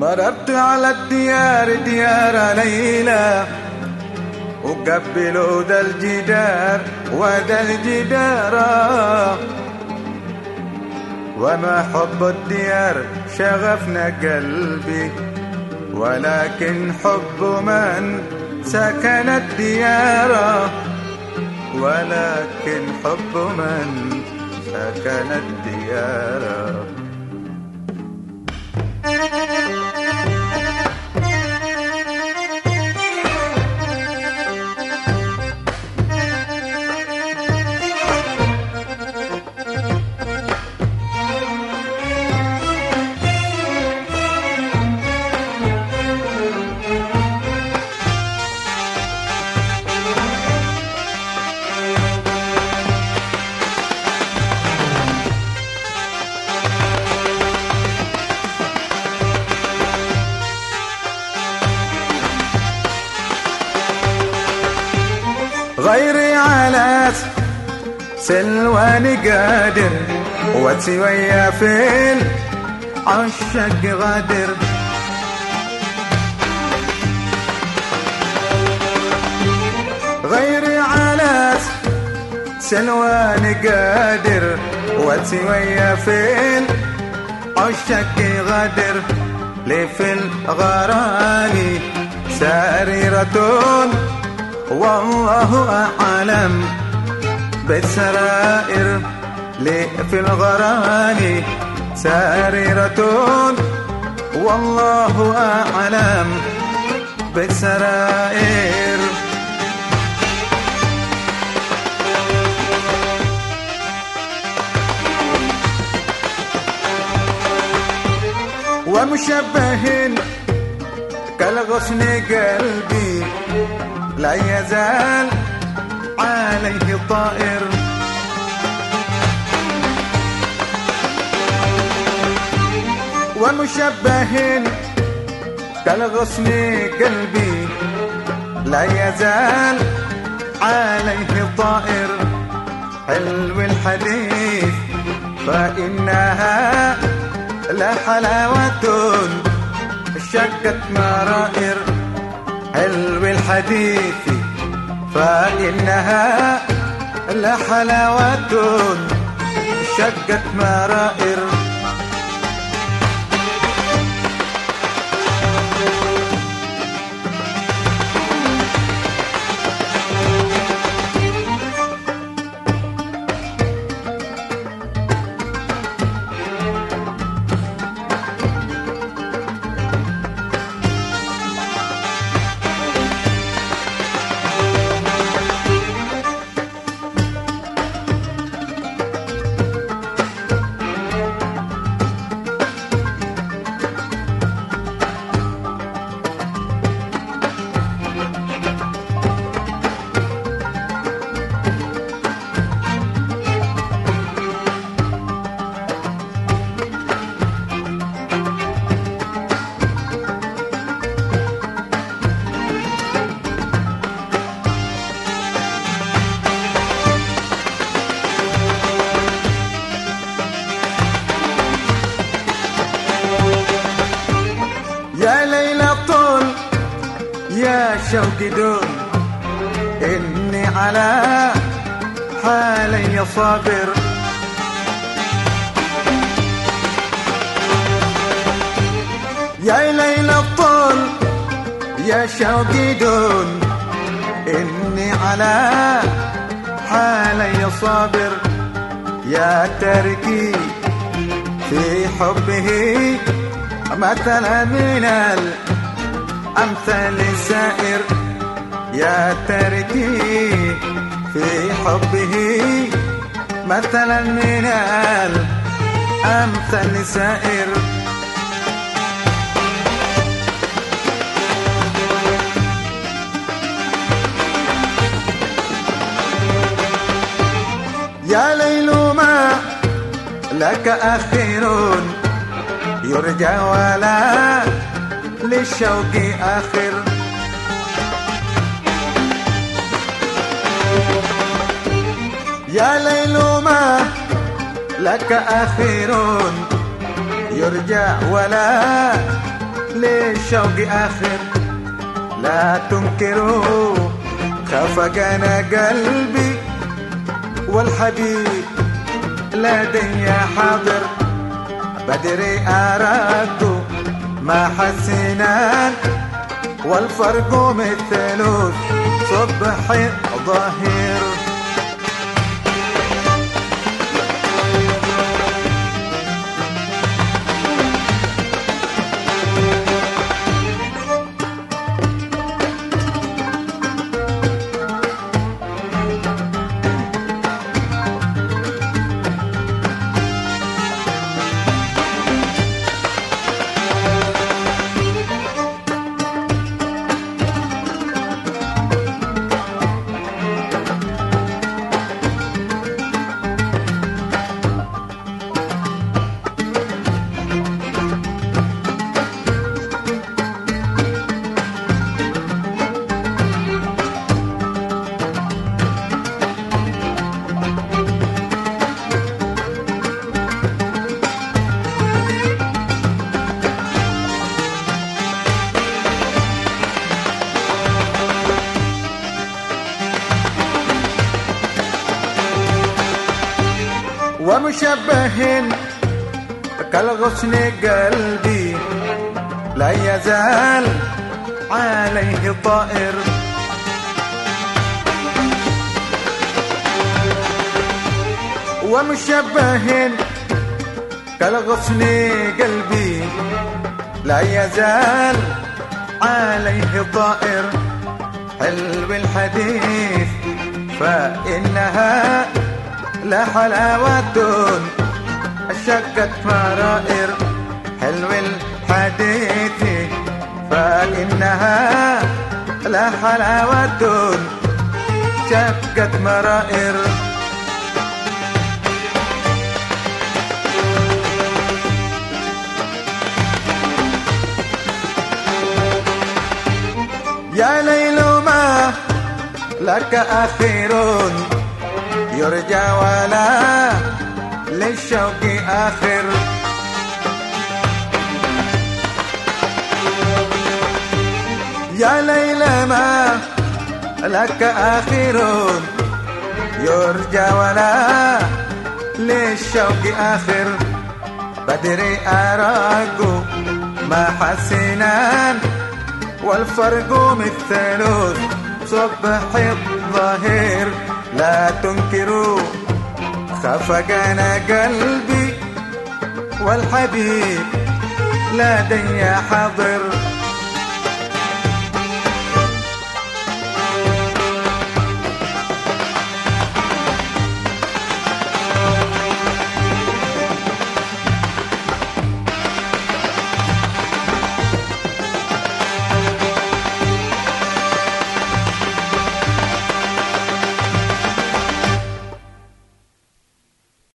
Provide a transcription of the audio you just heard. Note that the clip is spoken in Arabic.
مررت على الديار ديار ليلى وقبلوا ذا الجدار وذا الجدار. وما حب الديار شغفنا قلبي ولكن حب من سكن الديار. ولكن حب من سكن الديار. غيري على سلواني قادر ويا فين عشق غادر. غيري على سلواني قادر ويا فين عشق غادر. لي في الغراني ساريرة والله أعلم بالسرائر لي في الغراني ساررة والله أعلم بالسرائر. ومشبه كالغصن قلبي لا يزال عليه طائر. ومشبه كالغصن قلبي لا يزال عليه طائر. حلو الحديث فإنها لحلاوة شكت مرائر. حلو الحديث فإنها لحلاوة شقت مرائر يا شوقي دون. إني على حالي صابر. يا ليلى طول يا شوقي دون. إني على حالي صابر. يا تركي في حبه مثلا من الأمثال السائر يا تركي في حبه. مثلا من الأمثال السائر يا ليل ما لك أخير يرجى ولا للشوق آخر. يا ليل ما لك آخر يرجى ولا للشوق آخر. لا تنكروا خفقنا قلبي والحبيب لدي حاضر. بدري أراكو ما حسنان والفرق مثلوث صبح ظهير. ومشبه كالغصن قلبي لا يزال عليه طائر. ومشبه كالغصن قلبي لا يزال عليه طائر. حلو الحديث فإنها لا حلاوة شقت مرائر حلو الحديث فإنها لا حلاوة شقت مرائر. يا ليل ما لك أخير يرجى ولا للشوق آخر. يا ليلى ما لك آخر. يرجى ولا للشوق آخر. بدري أراك ما حسنان والفرق مثل صبح الظهير. لا تنكروا خفقنا قلبي والحبيب لدي حاضر.